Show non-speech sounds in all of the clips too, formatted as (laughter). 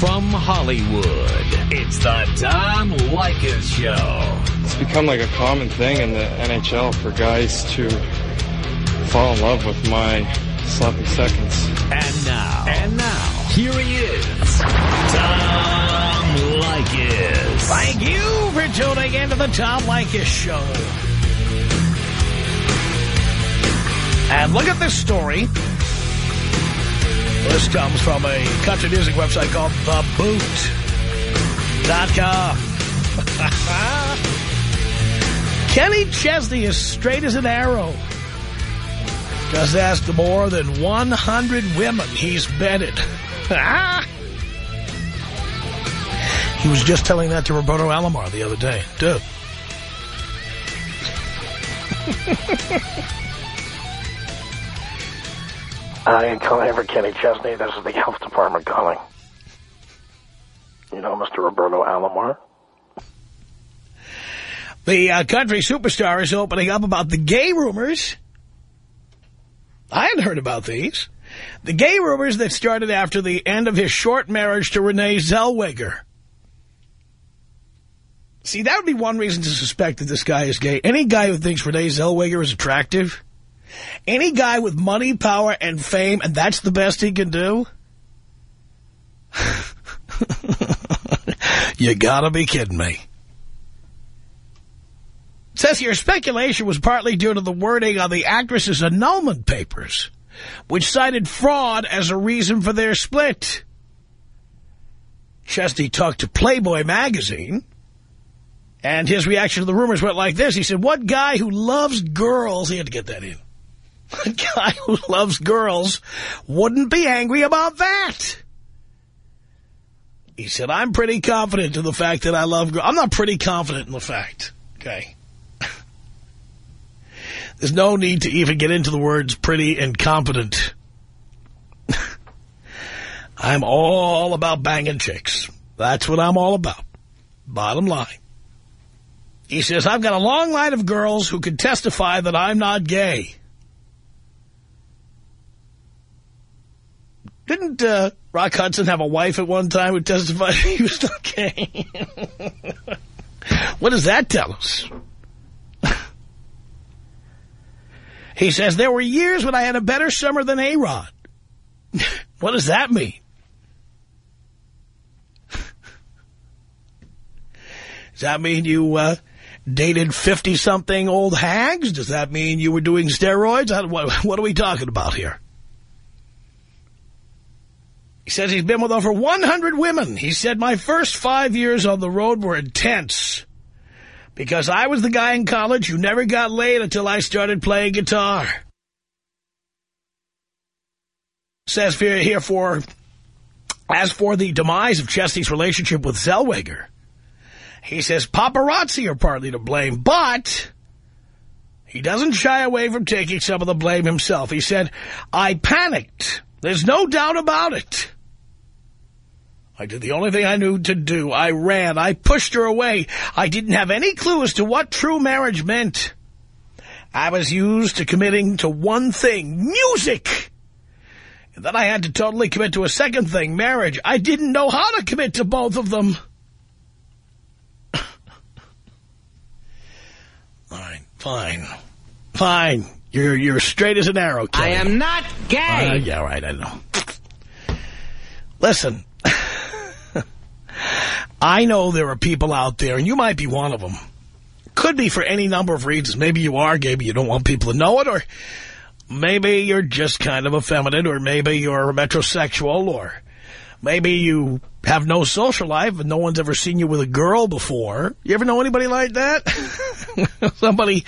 from Hollywood, it's the Tom Leykis Show. It's become like a common thing in the NHL for guys to fall in love with my sloppy seconds. And now, and now, here he is, Tom Leykis. Thank you for tuning in to the Tom Leykis Show. And look at this story. This comes from a country music website called TheBoot.com. (laughs) Kenny Chesney is straight as an arrow. Just asked more than 100 women he's bedded. (laughs) he was just telling that to Roberto Alomar the other day, (laughs) too. Hi, calling for Kenny Chesney. This is the health department calling. You know Mr. Roberto Alomar? The uh, country superstar is opening up about the gay rumors. I hadn't heard about these. The gay rumors that started after the end of his short marriage to Renee Zellweger. See, that would be one reason to suspect that this guy is gay. Any guy who thinks Renee Zellweger is attractive, any guy with money, power, and fame, and that's the best he can do, (laughs) you gotta be kidding me. It says here, speculation was partly due to the wording on the actress's annulment papers, which cited fraud as a reason for their split. Chesney talked to Playboy magazine, and his reaction to the rumors went like this. He said, what guy who loves girls, he had to get that in, a guy who loves girls wouldn't be angry about that. He said, I'm pretty confident in the fact that I love girls. I'm not pretty confident in the fact, okay? (laughs) There's no need to even get into the words pretty and competent. (laughs) I'm all about banging chicks. That's what I'm all about. Bottom line. He says, I've got a long line of girls who can testify that I'm not gay. Didn't uh, Rock Hudson have a wife at one time who testified (laughs) he was not gay? what does that tell us? he says, there were years when I had a better summer than A-Rod. (laughs) what does that mean? (laughs) Does that mean you uh, dated 50-something old hags? Does that mean you were doing steroids? What, what are we talking about here? He says he's been with over 100 women. He said, my first five years on the road were intense because I was the guy in college who never got laid until I started playing guitar. Says here for, as for the demise of Chesney's relationship with Zellweger, he says paparazzi are partly to blame, but he doesn't shy away from taking some of the blame himself. He said, I panicked. There's no doubt about it. I did the only thing I knew to do. I ran. I pushed her away. I didn't have any clue as to what true marriage meant. I was used to committing to one thing, music. And then I had to totally commit to a second thing, marriage. I didn't know how to commit to both of them. (coughs) Fine, fine, fine. You're you're straight as an arrow, Kelly. I am not gay. Uh, yeah, right, I know. Listen, I know there are people out there, and you might be one of them. Could be for any number of reasons. Maybe you are gay, but you don't want people to know it, or maybe you're just kind of effeminate, or maybe you're a metrosexual, or maybe you have no social life and no one's ever seen you with a girl before. You ever know anybody like that? (laughs) Somebody,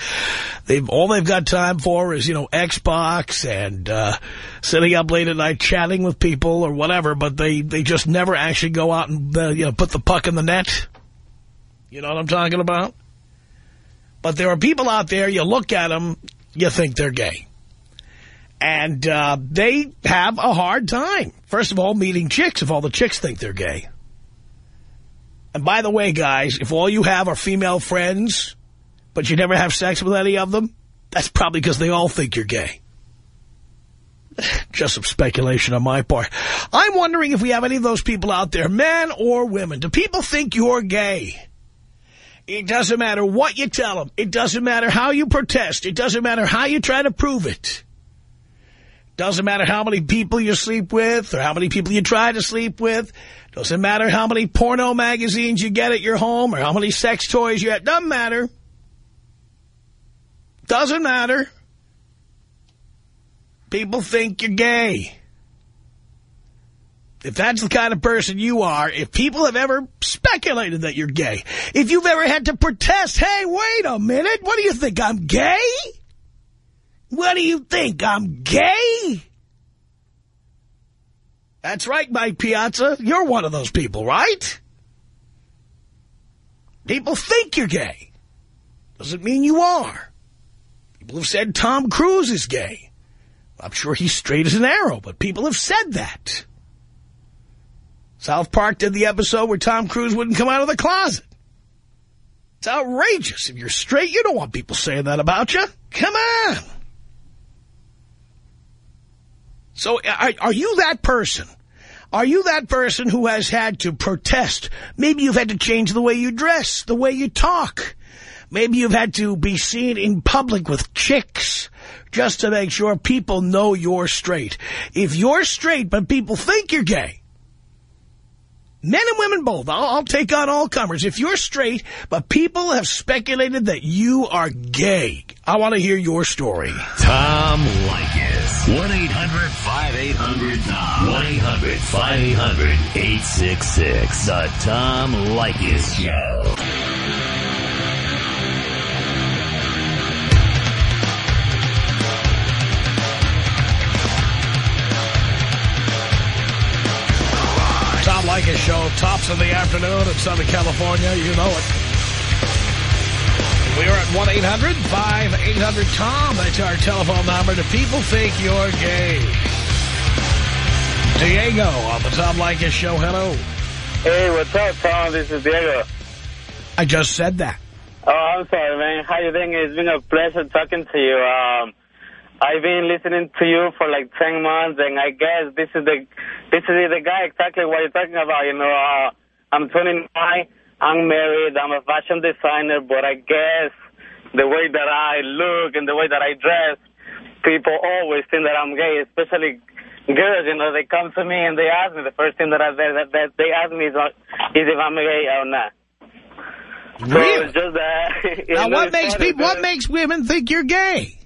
they've all they've got time for is, you know, Xbox and uh, sitting up late at night chatting with people or whatever, but they, they just never actually go out and, uh, you know, put the puck in the net. You know what I'm talking about? But there are people out there, you look at them, you think they're gay. And uh, they have a hard time. First of all, meeting chicks if all the chicks think they're gay. And by the way, guys, if all you have are female friends, but you never have sex with any of them, that's probably because they all think you're gay. Just some speculation on my part. I'm wondering if we have any of those people out there, men or women. Do people think you're gay? It doesn't matter what you tell them. It doesn't matter how you protest. It doesn't matter how you try to prove it. Doesn't matter how many people you sleep with or how many people you try to sleep with. Doesn't matter how many porno magazines you get at your home or how many sex toys you have. Doesn't matter. Doesn't matter. People think you're gay. If that's the kind of person you are, if people have ever speculated that you're gay, if you've ever had to protest, hey, wait a minute, what do you think, I'm gay? What do you think, I'm gay? That's right, Mike Piazza. You're one of those people, right? People think you're gay. Doesn't mean you are. People have said Tom Cruise is gay. I'm sure he's straight as an arrow, but people have said that. South Park did the episode where Tom Cruise wouldn't come out of the closet. It's outrageous. If you're straight, you don't want people saying that about you. Come on. So uh, are, are you that person? Are you that person who has had to protest? Maybe you've had to change the way you dress, the way you talk. Maybe you've had to be seen in public with chicks just to make sure people know you're straight. If you're straight but people think you're gay, men and women both, I'll, I'll take on all comers. If you're straight but people have speculated that you are gay, I want to hear your story. Tom Leykis. 1-800-5800-TOM. 1-800-5800-866. The Tom Leykis Show. Tom Leykis Show, tops of the afternoon in Southern California. You know it. We're at 1-800-5800-TOM. That's our telephone number. Do people think you're gay? Diego on the Tom Leykis Show. Hello. Hey, what's up, Tom? This is Diego. I just said that. Oh, I'm sorry, man. How you doing? It's been a pleasure talking to you. Um, I've been listening to you for like 10 months, and I guess this is the this is the guy exactly what you're talking about. You know, uh, I'm 29, I'm married, I'm a fashion designer, but I guess the way that I look and the way that I dress, people always think that I'm gay, especially girls. You know, they come to me and they ask me, the first thing that, I, that, that they ask me is, uh, is if I'm gay or not. So Really? it's just that. (laughs) Now, know, what makes people? What makes women think you're gay?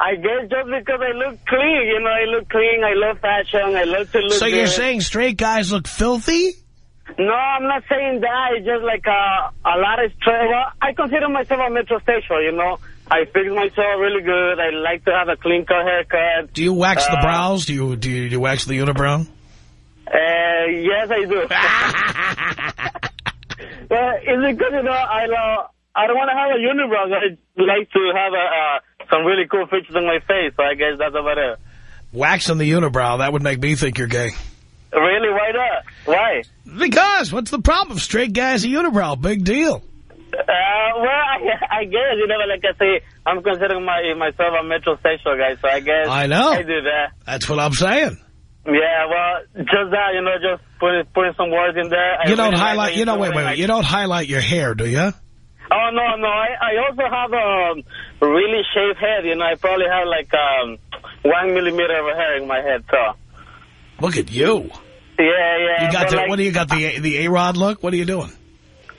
I guess just because I look clean, you know, I look clean, I love fashion, I love to look So you're good. saying straight guys look filthy? No, I'm not saying that. It's just like a, a lot of stress. Well, I consider myself a metrosexual, you know. I fix myself really good. I like to have a clean cut haircut. Do you wax the Uh, brows? Do you do you, do you wax the unibrow? Uh, yes, I do. (laughs) well, it's because, you know, I, uh, I don't want to have a unibrow. I like to have a, uh, some really cool features on my face, so I guess that's about it. Waxing the unibrow, that would make me think you're gay. Really? Why not? Why? Because, what's the problem? Straight guys a unibrow, big deal. Uh, well, I, (laughs) I guess, you know, like I say, I'm considering my, myself a metrosexual guy, so I guess I know. I do that. That's what I'm saying. Yeah, well, just that, you know, just putting putting some words in there. I You don't really highlight, what you know, wait, wait, wait. You don't highlight your hair, do you? Oh, no, no, I, I also have a really shaved head, you know, I probably have like um, one millimeter of hair in my head, so. Look at you. Yeah, yeah. You got the, like, what do you got, the the A-Rod look? What are you doing?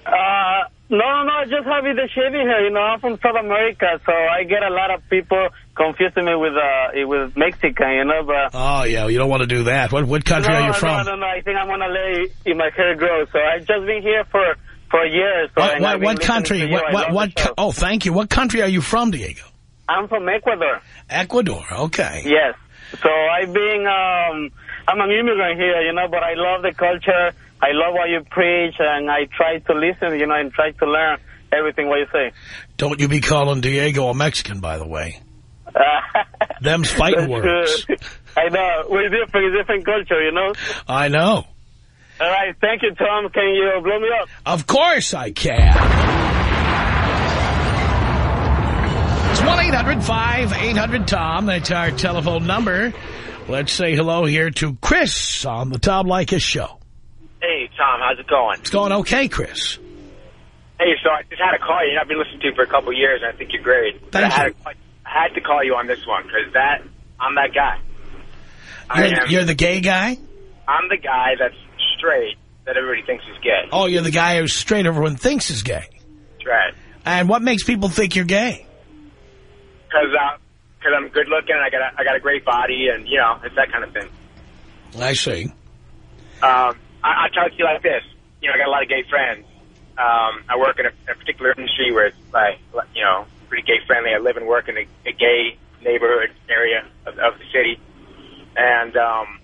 Uh, no, no, no, just have the shaving hair. You know, I'm from South America, so I get a lot of people confusing me with uh with Mexican, you know, but... Oh, yeah, you don't want to do that. What what country no, are you from? No, no, no, I think I'm to let my hair grow. So I've just been here for, for a year. So What, what, what country? you. What, what, what co- oh, thank you. What country are you from, Diego? I'm from Ecuador. Ecuador, okay. Yes. So I've been, um, I'm an immigrant here, you know, but I love the culture. I love what you preach, and I try to listen, you know, and try to learn everything what you say. Don't you be calling Diego a Mexican, by the way. (laughs) Them's fighting words. good. I know. We're different, different culture, you know. I know. All right. Thank you, Tom. Can you blow me up? Of course I can. It's 1-800-5800-TOM. That's our telephone number. Let's say hello here to Chris on the Tom Leykis show. Hey, Tom, how's it going? It's going okay, Chris. Hey, so I just had to call you. I've been listening to you for a couple years, and I think you're great. But Thank I had. To, I had to call you on this one, because that, I'm that guy. You're, am, you're the gay guy? I'm the guy that's straight that everybody thinks is gay. Oh, you're the guy who's straight everyone thinks is gay. That's right. And what makes people think you're gay? Because uh, cause I'm good looking, and I got, a, I got a great body, and, you know, it's that kind of thing. I see. Um, I, I tell to you like this. You know, I got a lot of gay friends. Um, I work in a, a particular industry where it's like, you know, pretty gay friendly. I live and work in a, a gay neighborhood area of, of the city. And um,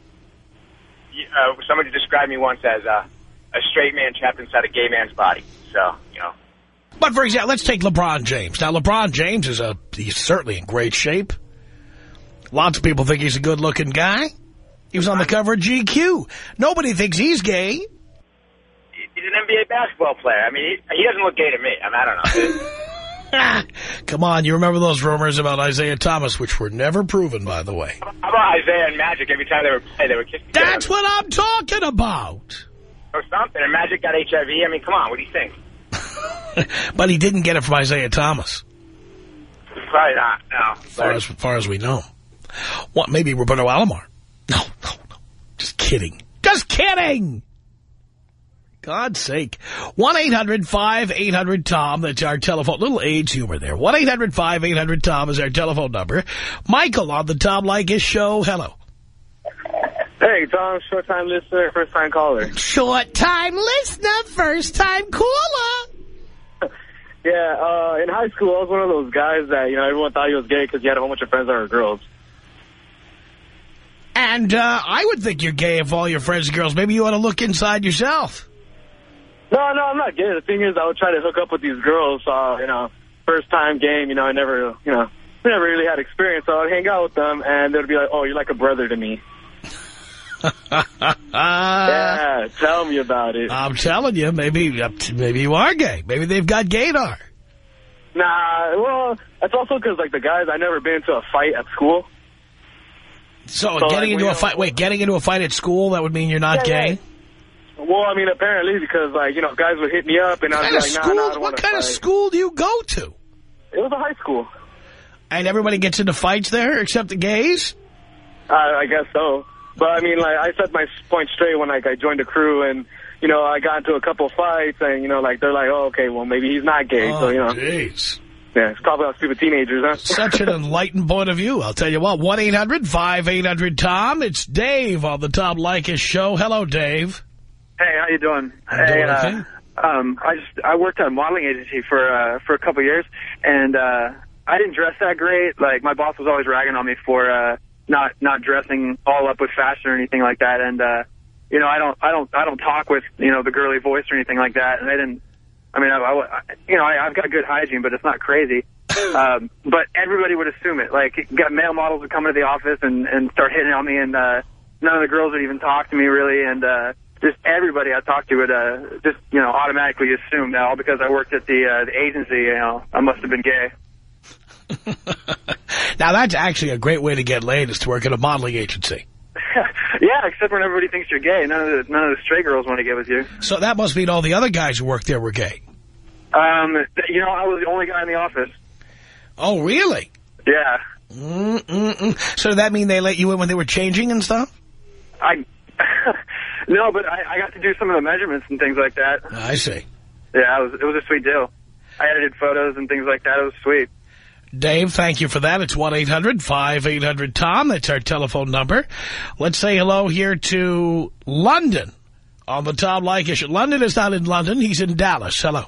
uh, somebody described me once as a, a straight man trapped inside a gay man's body. So, you know, But for example, let's take LeBron James. Now, LeBron James is a he's certainly in great shape. Lots of people think he's a good-looking guy. He was on the cover of GQ. Nobody thinks he's gay. he's an NBA basketball player. I mean, he, he doesn't look gay to me. I mean, I don't know. (laughs) (laughs) Come on, you remember those rumors about Isiah Thomas, which were never proven, by the way. How about Isiah and Magic? Every time they were play, they were kissing. That's what I'm talking about. Or something. And Magic got HIV. I mean, come on. What do you think? (laughs) but he didn't get it from Isiah Thomas, Probably not. No. as far as, as far as we know. What? Maybe Roberto Alomar. No, no, no. Just kidding. Just kidding. God's sake. 1-800-5800-TOM. That's our telephone. Little AIDS humor there. 1-800-5800-TOM is our telephone number. Michael on the Tom Leykis show. Hello. Hey, Tom, short time listener, first time caller. Short time listener, first time caller. Yeah, uh, in high school, I was one of those guys that, you know, everyone thought he was gay because he had a whole bunch of friends that were girls. And uh, I would think you're gay if all your friends are girls. Maybe you ought to look inside yourself. No, no, I'm not gay. The thing is, I would try to hook up with these girls, uh, you know, first time game, you know, I never, you know, never really had experience, so I'd hang out with them, and they'd be like, oh, you're like a brother to me. Yeah, tell me about it. I'm telling you, maybe maybe you are gay. Maybe they've got gaydar. Nah, well, that's also because, like, the guys, I never been into a fight at school. So, So, getting like, into a fight, wait, getting into a fight at school, that would mean you're not Yeah, gay? yeah. Well, I mean, apparently, because, like, you know, guys would hit me up, and What I'd kind be of like, nah, school, nah, I don't what kind fight. of school do you go to? It was a high school. And everybody gets into fights there except the gays? Uh, I guess so. But, I mean, like, I set my point straight when, like, I joined the crew, and, you know, I got into a couple fights, and, you know, like, they're like, oh, okay, well, maybe he's not gay, so, you know. Oh, jeez. Yeah, it's probably all stupid teenagers, huh? Such an (laughs) enlightened point of view. I'll tell you what, 1-800-5800-TOM. It's Dave on the Tom Leykis show. Hello, Dave. Hey, how you doing? I'm hey, doing uh, okay. um, I just I worked at a modeling agency for uh, for a couple of years, and uh, I didn't dress that great. Like my boss was always ragging on me for uh, not not dressing all up with fashion or anything like that. And uh, you know, I don't I don't I don't talk with you know the girly voice or anything like that. And I didn't. I mean, I, I you know I, I've got good hygiene, but it's not crazy. (coughs) um, but everybody would assume it. Like, got male models would come into the office and and start hitting on me, and uh, none of the girls would even talk to me really, and uh, just everybody I talked to would uh, just you know automatically assume that all because I worked at the uh, the agency, you know, I must have been gay. (laughs) Now, that's actually a great way to get laid is to work at a modeling agency. (laughs) yeah, except when everybody thinks you're gay. None of the none of the straight girls want to get with you. So that must mean all the other guys who worked there were gay. Um, you know, I was the only guy in the office. Oh, really? Yeah, Mm-mm-mm. So did that mean they let you in when they were changing and stuff? I. (laughs) no, but I, I got to do some of the measurements and things like that. I see. Yeah, it was it was a sweet deal. I edited photos and things like that. It was sweet. Dave, thank you for that. It's 1-800-5800-TOM. That's our telephone number. Let's say hello here to London on the Tom Leykis show. London is not in London. He's in Dallas. Hello.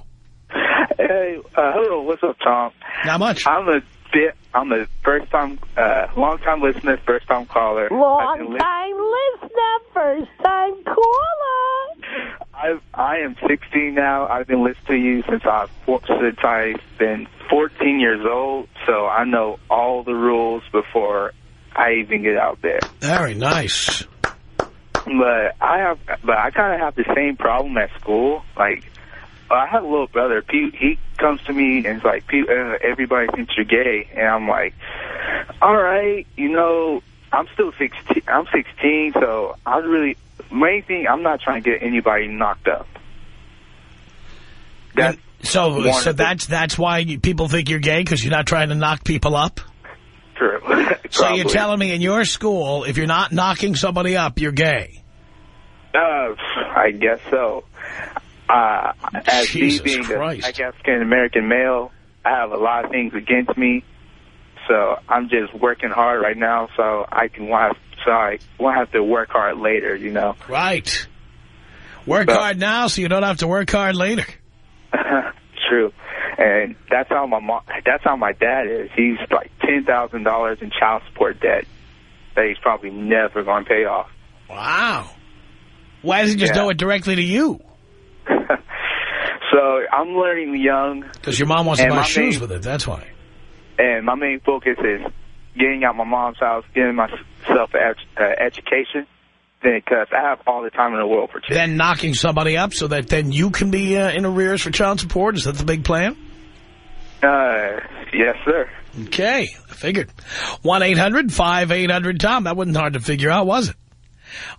Hey, uh, hello, what's up, Tom? Not much. I'm a bit, I'm a first time, uh, long time listener, first time caller. I've been Long li- time listener, first time caller. I've, I am 16 now. I've been listening to you since I since I've been 14 years old, so I know all the rules before I even get out there. Very nice. But I have, but I kind of have the same problem at school. Like, I have a little brother. He, he comes to me and is like, "Pe- uh, everybody thinks you're gay, and I'm like, all right, you know, I'm still 16. I'm 16, so I really main thing. I'm not trying to get anybody knocked up. That's So, so that's that's why people think you're gay because you're not trying to knock people up. true. (laughs) So you're telling me in your school, if you're not knocking somebody up, you're gay. Uh, I guess so. Uh, as Jesus me being Christ. a, I guess, an American male, I have a lot of things against me. So I'm just working hard right now, so I can want so I won't have to work hard later. You know. Right. Work So- hard now so you don't have to work hard later. (laughs) True. And that's how my mom, that's how my dad is. He's like $10,000 in child support debt that he's probably never going to pay off. Wow. Why doesn't he just Yeah. do it directly to you? (laughs) So I'm learning young, Because your mom wants to buy shoes main- with it, that's why. and my main focus is getting out my mom's house, getting myself an ed- uh, education, because I have all the time in the world for chicks. Then knocking somebody up so that then you can be uh, in arrears for child support? Is that the big plan? Uh, yes, sir. Okay, I figured. 1-800-5800-TOM. That wasn't hard to figure out, was it?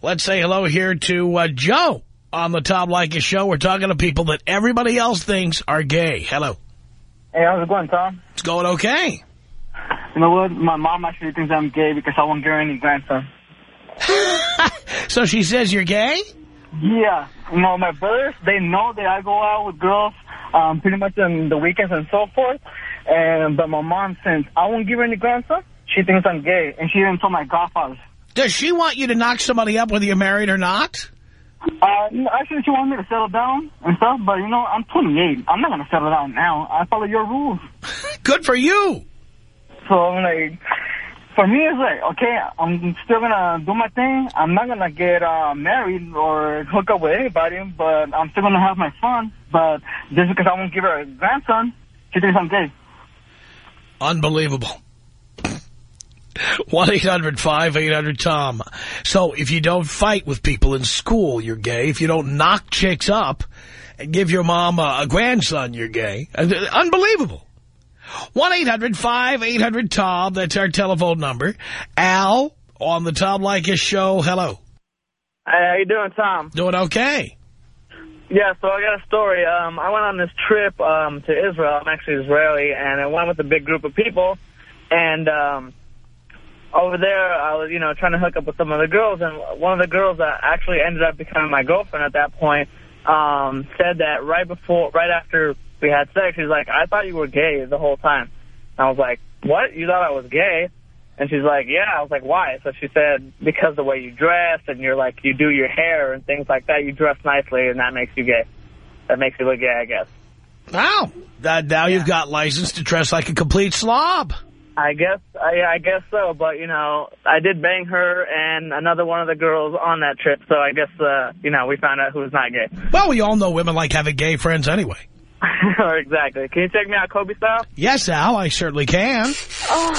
Let's say hello here to uh, Joe on the Tom Leykis show. We're talking to people that everybody else thinks are gay. Hello. Hey, how's it going, Tom? It's going okay. You know what? My mom actually thinks I'm gay because I won't give her any grandson. (laughs) (laughs) So she says you're gay? Yeah. You know, my brothers, they know that I go out with girls um, pretty much on the weekends and so forth. And But my mom, since I won't give her any grandson, she thinks I'm gay. And she even told my godfathers. Does she want you to knock somebody up whether you're married or not? Uh, actually, she wanted me to settle down and stuff, but, you know, I'm 28. I'm not going to settle down now. I follow your rules. Good for you. So, I'm like, for me, it's like, okay, I'm still going to do my thing. I'm not going to get uh, married or hook up with anybody, but I'm still going to have my fun. But just because I won't give her a grandson, she thinks I'm gay. Unbelievable. 1-800-5800-TOM. So if you don't fight with people in school, you're gay. If you don't knock chicks up and give your mom a, a grandson, you're gay. Uh, Unbelievable. 1-800-5800-TOM. That's our telephone number. Al on the Tom Leykis show. Hello. Hey, how you doing, Tom? Doing okay. Yeah, so I got a story. Um, I went on this trip um, to Israel. I'm actually Israeli, and I went with a big group of people. And um, over there, I was, you know, trying to hook up with some of the girls. And one of the girls that actually ended up becoming my girlfriend at that point um, said that right before, right after we had sex, she's like, I thought you were gay the whole time. And I was like, what? You thought I was gay? And she's like, yeah. I was like, why? So she said, because the way you dress and you're like, you do your hair and things like that, you dress nicely and that makes you gay. That makes you look gay, I guess. Wow. That, now you've got license to dress like a complete slob. I guess, I, I guess so. But, you know, I did bang her and another one of the girls on that trip. So I guess, uh, you know, we found out who's not gay. Well, we all know women like having gay friends anyway. (laughs) exactly. Can you take me out Kobe style? Yes, Al, I certainly can. Oh.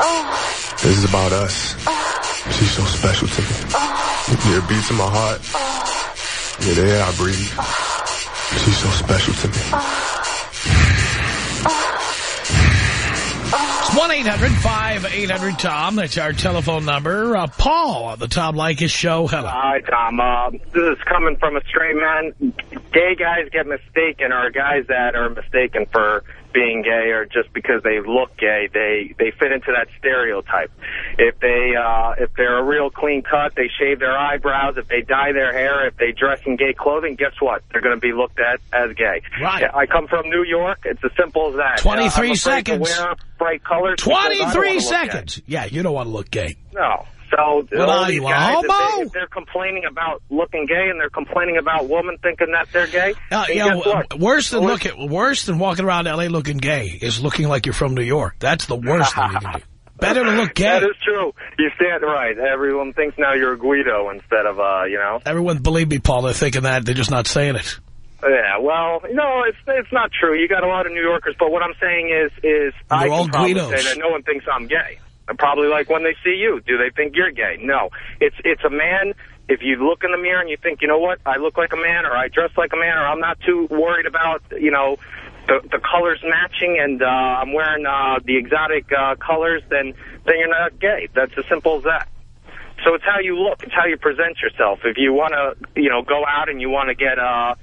Oh. This is about us. Oh. She's so special to me. You're a beat to my heart. You're the air I breathe. She's so special to me. 1-800-5800-TOM. That's our telephone number. Uh, Paul on the Tom Leykis show. Hello. Hi, Tom. Uh, this is coming from a straight man. Gay guys get mistaken, or guys that are mistaken for being gay, or just because they look gay, they they fit into that stereotype. If they uh, if they're a real clean cut, they shave their eyebrows. If they dye their hair, if they dress in gay clothing, guess what? They're going to be looked at as gay. Right. I come from New York. It's as simple as that. 23 uh, seconds. Wear bright colors. because I don't wanna 23 seconds. Yeah, you don't want to look gay. No. So What all these guys, if, they, if they're complaining about looking gay and they're complaining about women thinking that they're gay, Uh, guess what? worse than look at, worse than walking around L.A. looking gay is looking like you're from New York. That's the worst thing you can do. (laughs) Better to look gay. That is true. You stand right. Everyone thinks now you're a Guido instead of, uh, you know. Everyone, believe me, Paul, they're thinking that. They're just not saying it. Yeah, well, no, it's it's not true. You got a lot of New Yorkers, but what I'm saying is, is I They're all can probably Guidos. say that no one thinks I'm gay. Probably like when they see you, do they think you're gay? No, it's it's a man. If you look in the mirror and you think, you know what, I look like a man, or I dress like a man, or I'm not too worried about, you know, the the colors matching and uh, I'm wearing uh, the exotic uh, colors, then then you're not gay. That's as simple as that. So it's how you look. It's how you present yourself. If you want to, you know, go out and you want to get, uh,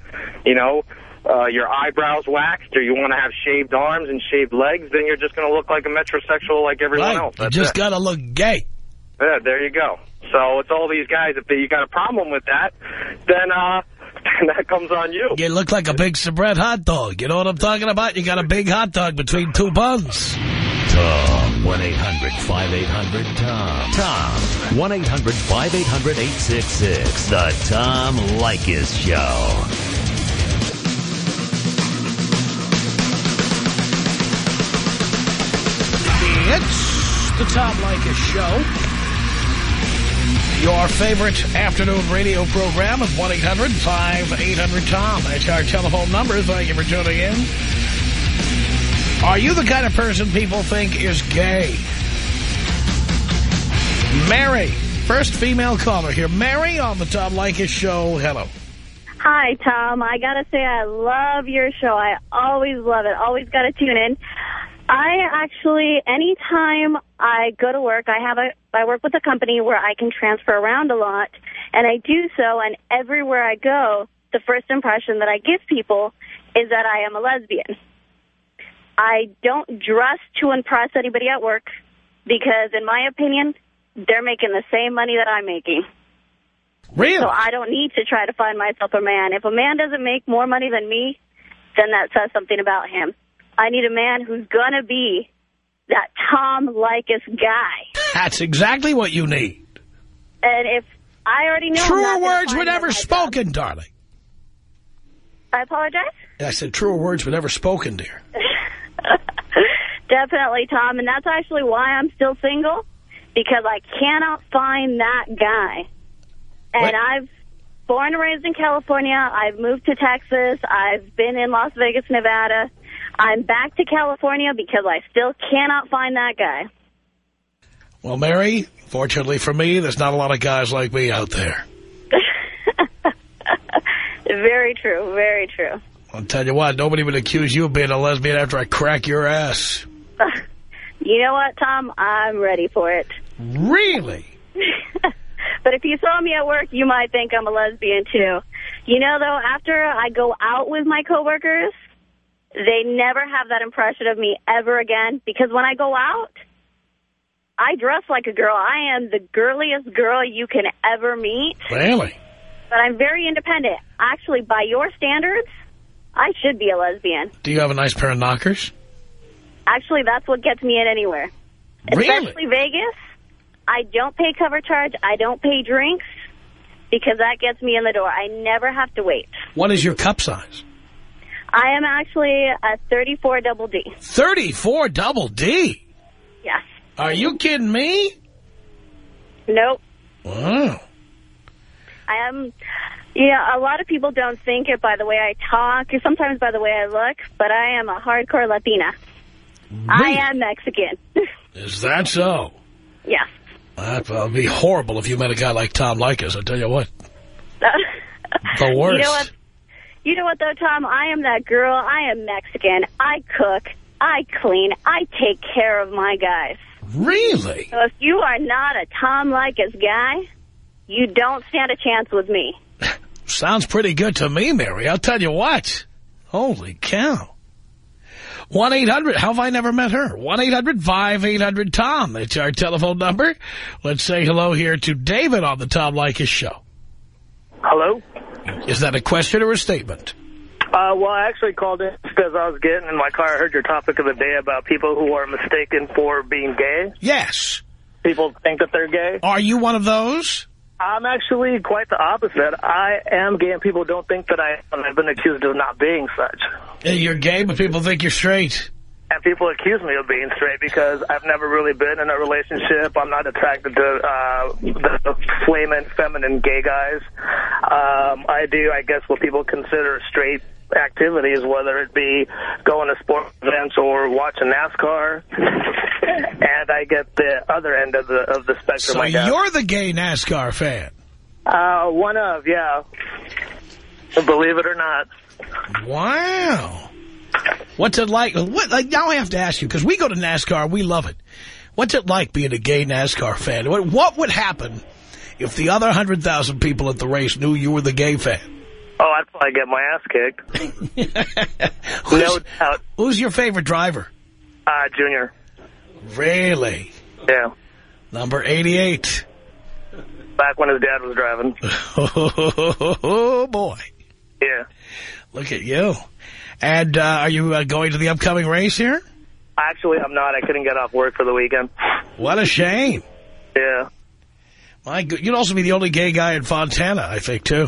you know, uh, your eyebrows waxed or you want to have shaved arms and shaved legs, then you're just going to look like a metrosexual like everyone Right. else. You just got to look gay. Yeah, there you go. So it's all these guys. If you got a problem with that, then uh, (laughs) that comes on you. You look like a big spread hot dog. You know what I'm talking about? You got a big hot dog between two buns. Tom. 1-800-5800-TOM. Tom. 1-800-5800-866. The Tom Leykis Show. It's the Tom Leykis Show. Your favorite afternoon radio program of 1-800-5800-TOM. That's our telephone number. Thank you for tuning in. Are you the kind of person people think is gay? Mary, first female caller here. Mary on the Tom Leykis Show. Hello. Hi, Tom. I got to say I love your show. I always love it. Always got to tune in. I actually, anytime I go to work, I have a, I work with a company where I can transfer around a lot, and I do so, and everywhere I go, the first impression that I give people is that I am a lesbian. I don't dress to impress anybody at work because, in my opinion, they're making the same money that I'm making. Really? So I don't need to try to find myself a man. If a man doesn't make more money than me, then that says something about him. I need a man who's going to be that Tom Leykis guy. That's exactly what you need. And if I already know Truer words were never spoken, darling. I apologize. I said truer words were never spoken, dear. (laughs) Definitely, Tom. And that's actually why I'm still single, because I cannot find that guy. And What? I've born and raised in California. I've moved to Texas. I've been in Las Vegas, Nevada. I'm back to California because I still cannot find that guy. Well, Mary, fortunately for me, there's not a lot of guys like me out there. (laughs) Very true. Very true. I'll tell you what, nobody would accuse you of being a lesbian after I crack your ass. (laughs) You know what, Tom? I'm ready for it. Really? (laughs) But if you saw me at work, you might think I'm a lesbian, too. You know, though, after I go out with my coworkers, they never have that impression of me ever again. Because when I go out, I dress like a girl. I am the girliest girl you can ever meet. Really? But I'm very independent. Actually, by your standards, I should be a lesbian. Do you have a nice pair of knockers? Actually, that's what gets me in anywhere. Really? Especially Vegas. I don't pay cover charge. I don't pay drinks because that gets me in the door. I never have to wait. What is your cup size? I am actually a 34 double D. 34 double D. Yes. Are you kidding me? Nope. Wow. I am, yeah, a lot of people don't think it by the way I talk or sometimes by the way I look, but I am a hardcore Latina. I am Mexican. (laughs) Is that so? yes. That would be horrible if you met a guy like Tom Leykis, I tell you what. (laughs) The worst. You know what? You know what, though, Tom? I am that girl. I am Mexican. I cook. I clean. I take care of my guys. Really? So if you are not a Tom Leykis guy, you don't stand a chance with me. (laughs) Sounds pretty good to me, Mary. I'll tell you what. Holy cow. 1-800, how have I never met her? 1-800-5800-TOM. That's our telephone number. Let's say hello here to David on the Tom Leykis show. Hello? Is that a question or a statement? Uh, well, I actually called in because I was getting in my car. I heard your topic of the day about people who are mistaken for being gay. Yes. People think that they're gay. Are you one of those? I'm actually quite the opposite. I am gay and people don't think that I am. I've been accused of not being such. You're gay, but people think you're straight. And people accuse me of being straight because I've never really been in a relationship. I'm not attracted to uh, the flaming feminine gay guys. Um, I do, I guess, what people consider straight activities, whether it be going to sports events or watching NASCAR. and I get the other end of the of the spectrum, So you're the gay NASCAR fan. Uh, one of, yeah. Believe it or not. Wow. What's it like? What, like now I have to ask you, because we go to NASCAR, we love it. What's it like being a gay NASCAR fan? What, what would happen if the other 100,000 people at the race knew you were the gay fan? Oh, I'd probably get my ass kicked. (laughs) no doubt. Who's your favorite driver? Uh, Junior. Really? Yeah. Number 88. Back when his dad was driving. (laughs) Oh, boy. Yeah. Look at you. And uh, are you uh, going to the upcoming race here? Actually, I'm not. I couldn't get off work for the weekend. What a shame. Yeah. My. You'd also be the only gay guy in Fontana, I think, too.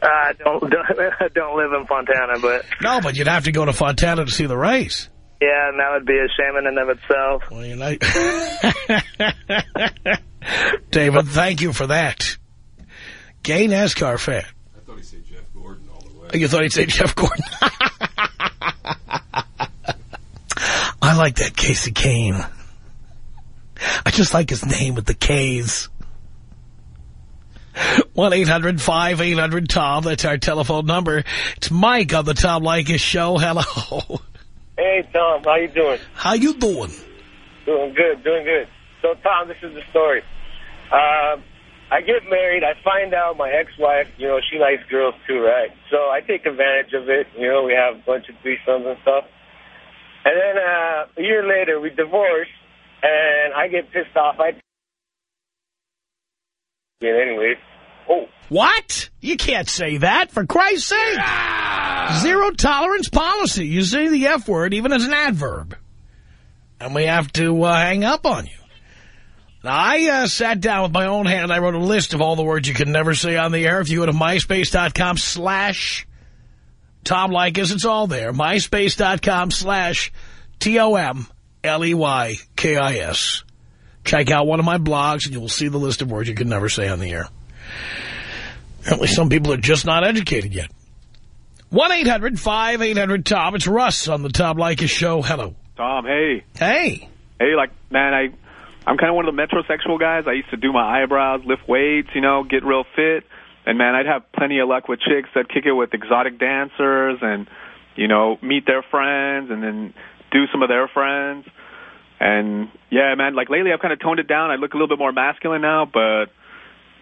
I don't, (laughs) don't don't live in Fontana, but No, but you'd have to go to Fontana to see the race. yeah, and that would be a shame in and of itself. Well, you know. (laughs) David, thank you for that. Gay NASCAR fan. I thought he said Jeff Gordon all the way. You thought he'd say Jeff Gordon? I like that Kasey Kahne. I just like his name with the K's. 1-800-5800-TOM. That's our telephone number. It's Mike on the Tom Leykis Show. Hello. Hey, Tom, how you doing? How you doing? Doing good, doing good. So, Tom, this is the story. Uh, I get married. I find out my ex-wife, you know, she likes girls too, right? So I take advantage of it. You know, we have a bunch of threesomes and stuff. And then uh, a year later, we divorce, and I get pissed off. I yeah, anyway. Oh. What? You can't say that, for Christ's sake. Zero tolerance policy. You say the F word even as an adverb. And we have to uh, hang up on you. Now, I uh, sat down with my own hand. I wrote a list of all the words you can never say on the air. If you go to myspace.com slash Tom Leykis, it's all there. myspace.com slash T-O-M-L-E-Y-K-I-S. Check out one of my blogs, and you will see the list of words you can never say on the air. Apparently some people are just not educated yet. 1-800-5800-TOM. It's Russ on the Tom Leykis Show. Hello. Tom, hey. Hey. Hey, like, man, I, I'm kind of one of the metrosexual guys. I used to do my eyebrows, lift weights, you know, get real fit. And, man, I'd have plenty of luck with chicks that kick it with exotic dancers and, you know, meet their friends and then do some of their friends. And, yeah, man, like, lately I've kind of toned it down. I look a little bit more masculine now, but,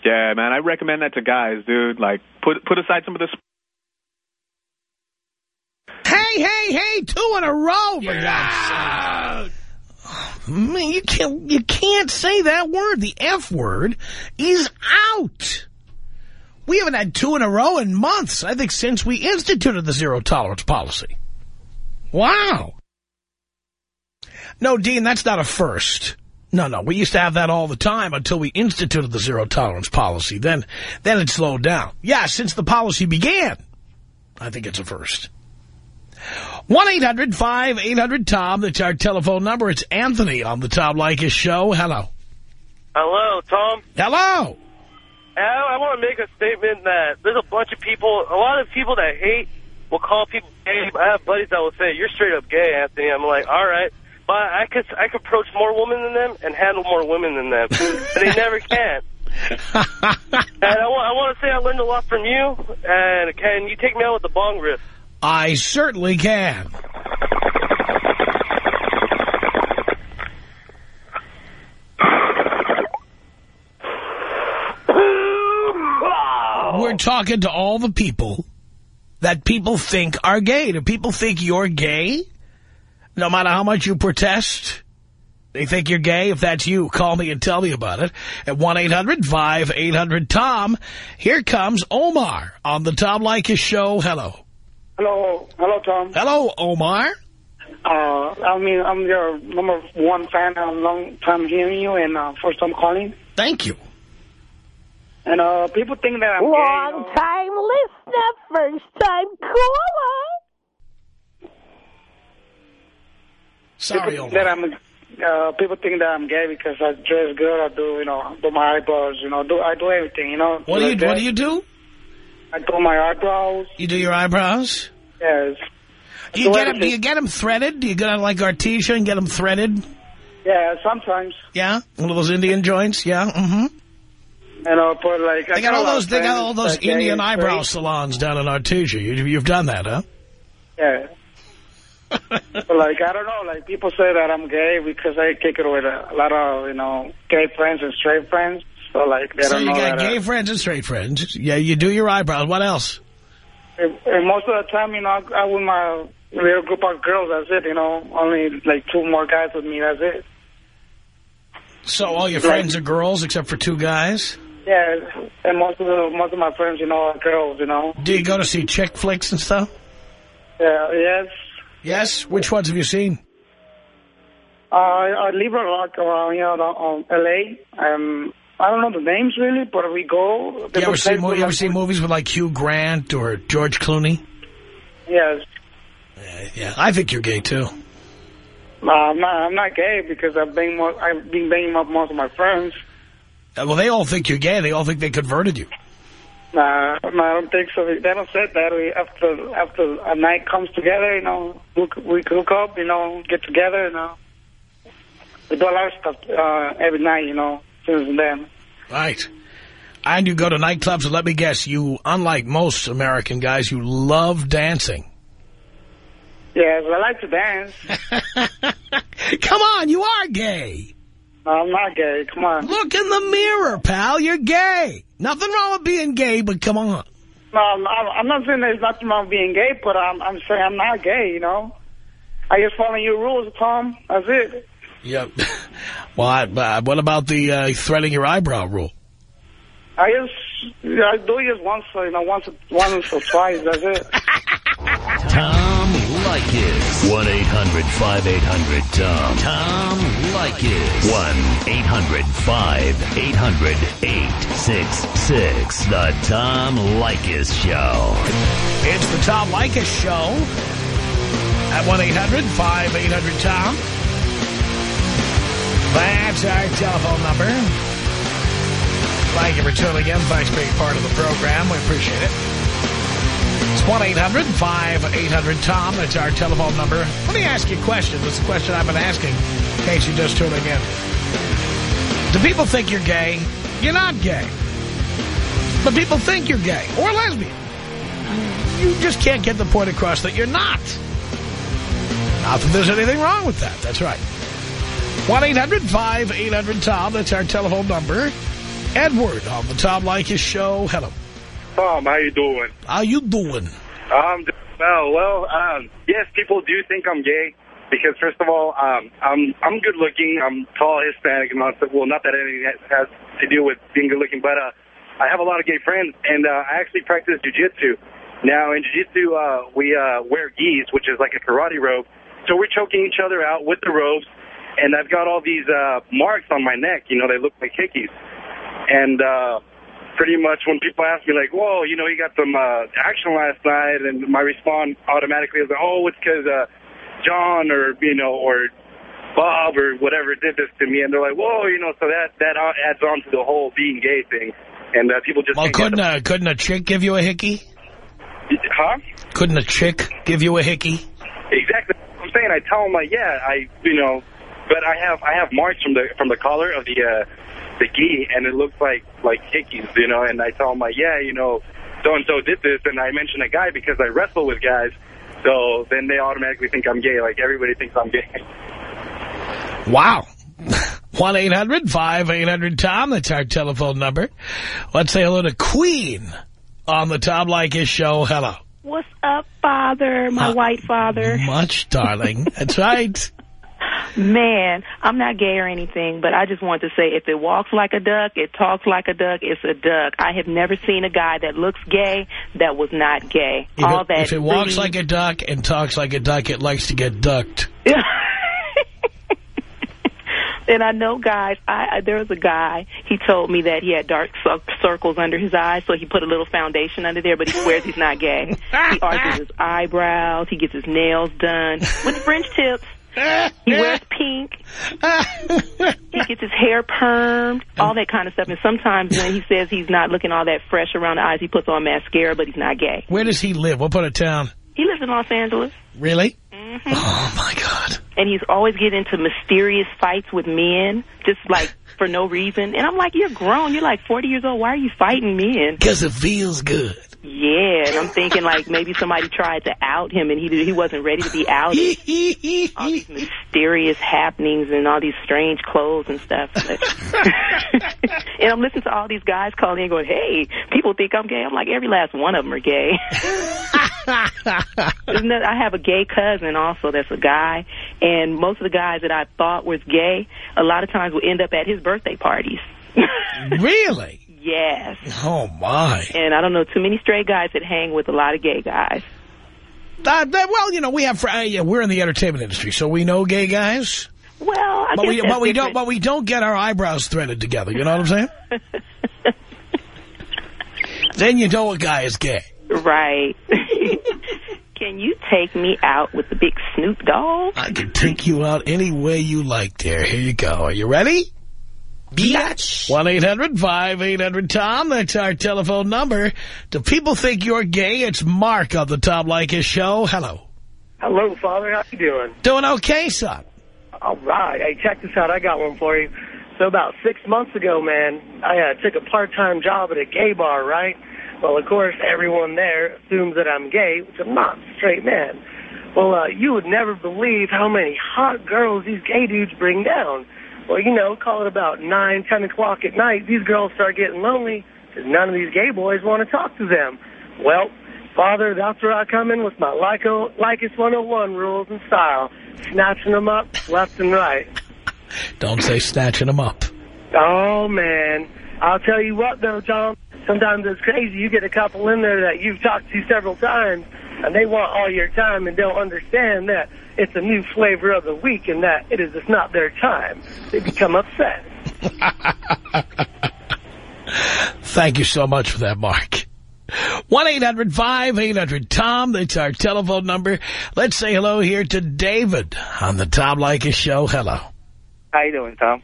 yeah, man, I recommend that to guys, dude. Like, put put aside some of this Hey, hey, hey, two in a row, for God's sake. Man, you can't, you can't say that word. The F word is out. We haven't had two in a row in months, I think, since we instituted the zero tolerance policy. Wow. No, Dean, that's not a first. No, no, we used to have that all the time until we instituted the zero tolerance policy. Then, then it slowed down. Yeah, since the policy began, I think it's a first. 1-800-5800-TOM. That's our telephone number. It's Anthony on the Tom Leykis Show. Hello. Hello, Tom. Hello. I, I want to make a statement that there's a bunch of people, a lot of people that hate will call people gay. I have buddies that will say, you're straight up gay, Anthony. I'm like, all right. But I could, I could approach more women than them and handle more women than them. (laughs) and they never can. (laughs) and I want, I want to say I learned a lot from you. And can you take me out with the bong riff? I certainly can. We're talking to all the people that people think are gay. Do people think you're gay? No matter how much you protest, they think you're gay. If that's you, call me and tell me about it at 1-800-5800-TOM. Here comes Omar on the Tom Leykis Show. Hello. Hello, hello, Tom. Hello, Omar. Uh, I mean, I'm your number one fan. I'm long time hearing you and uh, first time calling. Thank you. And uh, people think that I'm Long gay. time listener, first time caller. Sorry, people Omar. that I'm. Uh, people think that I'm gay because I dress good. I do, you know, do my eyebrows. You know, do I do everything? You know. What do you like What do you do? I do my eyebrows. You do your eyebrows? Yes. Do you get them? Do you get them threaded? Do you go to like Artesia and get them threaded? Yeah, sometimes. Yeah, one of those Indian joints. Yeah. Mm-hmm. And I'll put like. I They got all those. They got all those Indian eyebrow salons down in Artesia. You, you've done that, huh? Yeah. (laughs) like, I don't know, like people say that I'm gay because I kick it with a, lot of, you know, gay friends and straight friends. So like, they So don't you got gay friends and straight friends. Yeah, you do your eyebrows. What else? Most of the time, you know, I, I with my little group of girls, that's it, you know, only like two more guys with me, that's it. So all your friends are girls except for two guys? Yeah, and most of the, most of my friends, you know, are girls, you know. Do you go to see chick flicks and stuff? Yeah, yes. Yes? Which ones have you seen? Uh, I live a lot around here, um, L.A. Um, I don't know the names really, but we go. You ever, see, you ever see movies with like Hugh Grant or George Clooney? Yes. Yeah, I think you're gay too. No, I'm not. I'm not gay because I've been I've been banging up most of my friends. Uh, well, they all think you're gay. They all think they converted you. Nah, no, I don't think so. They don't say that. We after after a night comes together, you know, we we hook up, you know, get together, you know. We do a lot of stuff uh, every night, you know. Since then, Right. And you go to nightclubs, and let me guess, you, unlike most American guys, you love dancing. yes, I like to dance. (laughs) Come on, you are gay. No, I'm not gay. Come on. Look in the mirror, pal. You're gay. Nothing wrong with being gay, but come on. No, I'm, I'm not saying there's nothing wrong with being gay, but I'm I'm saying I'm not gay, you know. I just follow your rules, Tom. That's it. Yep. (laughs) Well, I, uh, what about the uh, threading your eyebrow rule? I just I do it just once, you know, once once or twice. That's it. (laughs) Tom Leykis. 1-800-5800-TOM. Tom Leykis. 1-800-5800-866. The Tom Leykis Show. It's the Tom Leykis Show at 1-800-5800-TOM. That's our telephone number. Thank you for tuning in. Thanks for being part of the program. We appreciate it. It's 1-800-5800-TOM. That's our telephone number. Let me ask you a question. Is a question I've been asking in case you're just tuning in. Do people think you're gay? You're not gay. But people think you're gay or lesbian. You just can't get the point across that you're not. Not that there's anything wrong with that. That's right. 1-800-5800-TOM. That's our telephone number. Edward on the Tom Leykis Show. Hello. Tom, how you doing? How you doing? Um, well, well, um, yes, people do think I'm gay because first of all, um, I'm I'm good looking. I'm tall, Hispanic, and not well, not that anything has- to do with being good looking, but uh, I have a lot of gay friends, and uh, I actually practice jujitsu. Now, in jiu-jitsu, uh, we uh, wear gis, which is like a karate robe. So we're choking each other out with the robes, and I've got all these uh, marks on my neck. You know, they look like hickeys. And uh, pretty much when people ask me, like, whoa, you know, you got some uh, action last night, and my response automatically is, oh, it's because uh, John or, you know, or Bob or whatever did this to me. And they're like, whoa, you know, so that, that adds on to the whole being gay thing. And uh, people just Well, couldn't a, couldn't a chick give you a hickey? Huh? Couldn't a chick give you a hickey? Exactly. I'm saying I tell them like, yeah, I, you know, but I have I have marks from the from the collar of the uh, the gi, and it looks like like hickeys, you know. And I tell him like, yeah, you know, so and so did this, and I mention a guy because I wrestle with guys, so then they automatically think I'm gay. Like everybody thinks I'm gay. Wow. (laughs) 1-800-5800-TOM. That's our telephone number. Let's say hello to Queen on the Tom Leykis Show. Hello. What's up, father? My Uh, white father. Much, darling. That's right. (laughs) Man, I'm not gay or anything, but I just want to say if it walks like a duck, it talks like a duck, it's a duck. I have never seen a guy that looks gay that was not gay. If All it, that if it walks like a duck and talks like a duck, it likes to get ducked. (laughs) And I know guys, I, I there was a guy, he told me that he had dark cir- circles under his eyes, so he put a little foundation under there, but he swears he's not gay. He (laughs) arches his eyebrows, he gets his nails done with French tips. He wears (laughs) pink. he gets his hair permed, all that kind of stuff. And sometimes when he says he's not looking all that fresh around the eyes, he puts on mascara, but he's not gay. Where does he live? What part of town? He lives in Los Angeles. Really? Mm-hmm. Oh, my God. and he's always getting into mysterious fights with men, just like for no reason. And I'm like, you're grown. You're like 40 years old. Why are you fighting men? Because it feels good. Yeah, and I'm thinking like maybe somebody tried to out him and he did, he wasn't ready to be outed. (laughs) all these mysterious happenings and all these strange clothes and stuff. (laughs) and I'm listening to all these guys calling in going, hey, people think I'm gay. I'm like, every last one of them are gay. (laughs) Isn't that, I have a gay cousin also that's a guy, and most of the guys that I thought was gay, a lot of times will end up at his birthday parties. really? Yes. Oh, my. And I don't know too many straight guys that hang with a lot of gay guys. Uh, that- well, you know, we have, uh, yeah, we're in the entertainment industry, so we know gay guys. Well, I but we, but we don't, but we don't get our eyebrows threaded together. You know what I'm saying? (laughs) then you know a guy is gay. Right. (laughs) Can you take me out with the big Snoop Dogg? I can take you out any way you like, dear. Here you go. Are you ready? Biatch. 1-800-5800-TOM. That's our telephone number. Do people think you're gay? It's Mark on the Tom Leykis show. Hello. Hello, Father. How you doing? Doing okay, son. All right. Hey, check this out. I got one for you. So about six months ago, man, I uh, took a part-time job at a gay bar, right? Well, of course, everyone there assumes that I'm gay, which I'm not. A straight man. Well, uh, you would never believe how many hot girls these gay dudes bring down. Well, you know, call it about 9, 10 o'clock at night, these girls start getting lonely because none of these gay boys want to talk to them. Well, Father, that's where I come in with my Lyco, Leykis 101 rules and style, snatching them up left and right. (laughs) Don't say snatching them up. Oh, man. I'll tell you what, though, Tom. Sometimes it's crazy. You get a couple in there that you've talked to several times, and they want all your time and don't understand that it's a new flavor of the week and that it is just not their time. They become upset. (laughs) Thank you so much for that, Mark. 1-800-5800-TOM. That's our telephone number. Let's say hello here to David on the Tom Leykis show. Hello. How you doing, Tom?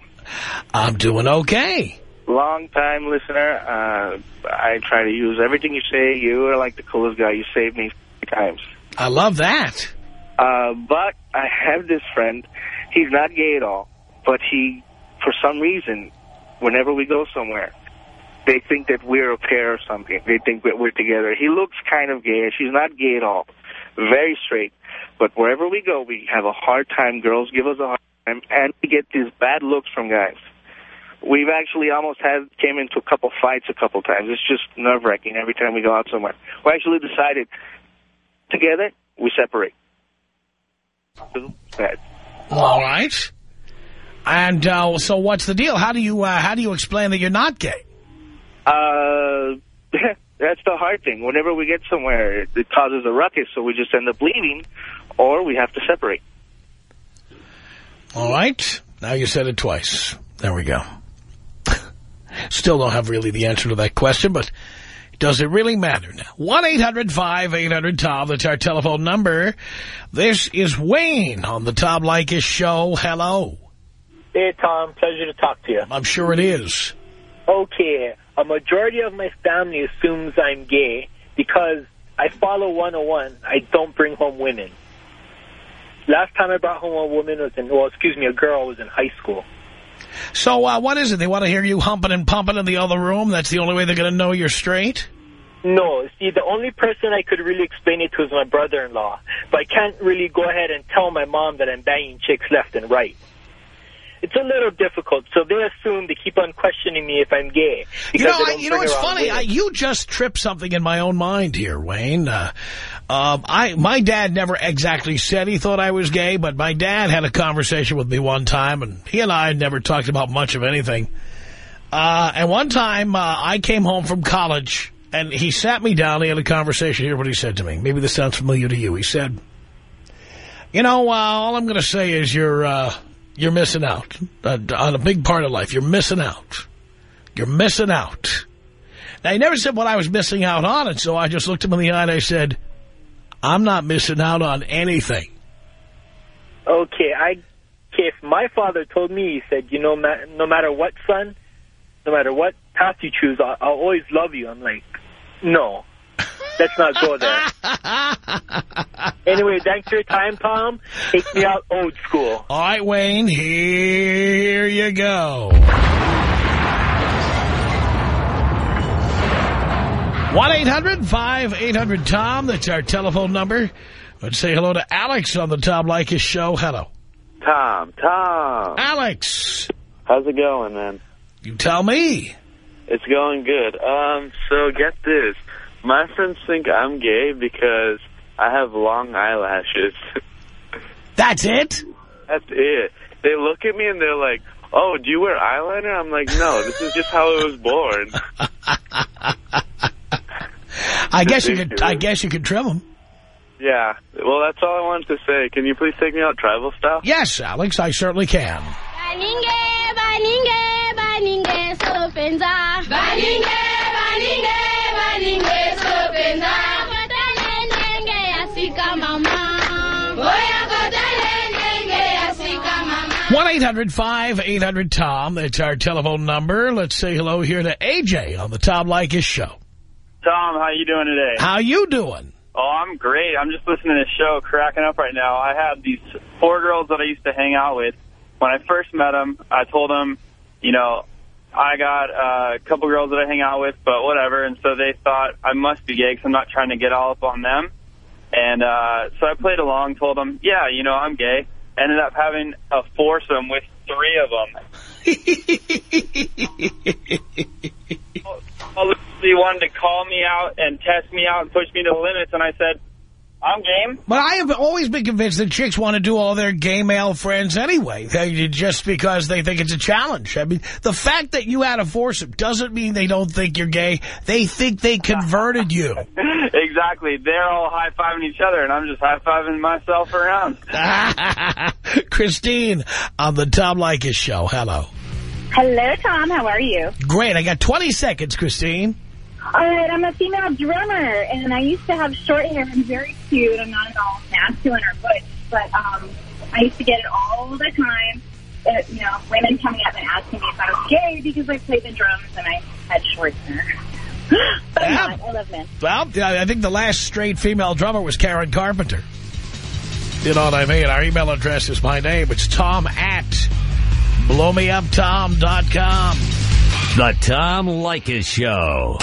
I'm doing okay. Long time listener. Uh, I try to use everything you say. You are like the coolest guy. You saved me times. I love that. Uh, but I have this friend. He's not gay at all, but he, for some reason, whenever we go somewhere, they think that we're a pair or something. They think that we're together. He looks kind of gay. She's not gay at all. Very straight. But wherever we go, we have a hard time. Girls give us a hard time, and we get these bad looks from guys. We've actually almost had came into a couple fights a couple times. It's just nerve-wracking every time we go out somewhere. We actually decided together we separate. All right. And uh, so what's the deal? How do you uh, how do you explain that you're not gay? Uh, (laughs) that's the hard thing. Whenever we get somewhere, it causes a ruckus, so we just end up leaving, or we have to separate. All right. Now you said it twice. There we go. (laughs) Still don't have really the answer to that question, but does it really matter now? 1-800-5800-TOM. That's our telephone number. This is Wayne on the Tom Leykis show. Hello. Hey, Tom. Pleasure to talk to you. I'm sure it is. Okay. A majority of my family assumes I'm gay because I follow 101. I don't bring home women. Last time I brought home a woman was in, well, excuse me, a girl was in high school. So uh, what is it? They want to hear you humping and pumping in the other room? That's the only way they're going to know you're straight? No, see, the only person I could really explain it to is my brother-in-law. But I can't really go ahead and tell my mom that I'm banging chicks left and right. It's a little difficult, so they assume they keep on questioning me if I'm gay. You know, I you know what's funny? I, you just tripped something in my own mind here, Wayne. Uh, um, I my dad never exactly said he thought I was gay, but my dad had a conversation with me one time, and he and I never talked about much of anything. Uh, and one time, uh, I came home from college, and he sat me down. He had a conversation. Here's what he said to me. Maybe this sounds familiar to you. He said, "You know, uh, all I'm going to say is you're." Uh, you're missing out uh, on a big part of life. You're missing out. You're missing out. Now, he never said what I was missing out on, and so I just looked him in the eye and I said, I'm not missing out on anything. Okay, I, okay, if my father told me, he said, you know, ma no matter what, son, no matter what path you choose, I'll, I'll always love you. I'm like, no, let's not go there. (laughs) anyway, thanks for your time, Tom. Take me out old school. All right, Wayne, here you go. 1-800-5800-TOM. That's our telephone number. Let's say hello to Alex on the Tom Leykis show. Hello. Tom, Tom. Alex. How's it going, man? You tell me. It's going good. Um, so get this. My friends think I'm gay because I have long eyelashes. (laughs) That's it? That's it. They look at me and they're like, oh, do you wear eyeliner? I'm like, no, this is just how I was born. (laughs) I guess you could. I guess you could trim them. Yeah. Well, that's all I wanted to say. Can you please take me out tribal style? Yes, Alex, I certainly can. Baninge, baninge, baninge, sopenza. Baninge, baninge, baninge, sopenza. Kotale nenge asika mama. Oya kotale nenge asika mama. 1-800-5800-TOM. That's our telephone number. Let's say hello here to AJ on the Tom Leykis show. Tom, how you doing today? How you doing? Oh, I'm great. I'm just listening to the show, cracking up right now. I had these four girls that I used to hang out with. When I first met them, I told them, you know, I got uh, a couple girls that I hang out with, but whatever. And so they thought I must be gay because I'm not trying to get all up on them. And uh, so I played along, told them, yeah, you know, I'm gay. Ended up having a foursome with three of them. (laughs) They wanted to call me out and test me out and push me to the limits, and I said, I'm game. But I have always been convinced that chicks want to do all their gay male friends anyway, they, just because they think it's a challenge. I mean, the fact that you had a foursome doesn't mean they don't think you're gay. They think they converted you. (laughs) exactly. They're all high-fiving each other, and I'm just high-fiving myself around. (laughs) Christine on the Tom Leykis show. Hello. Hello, Tom. How are you? Great. I got 20 seconds, Christine. All right, I'm a female drummer, and I used to have short hair and very cute. I'm not at all masculine or butch, but um, I used to get it all the time. Uh, you know, women coming up and asking me if I was gay because I played the drums and I had short hair. (gasps) but I'm not. I love men. Well, I think the last straight female drummer was Karen Carpenter. You know what I mean? Our email address is my name. It's tom at blowmeuptom.com. The Tom Leykis Show.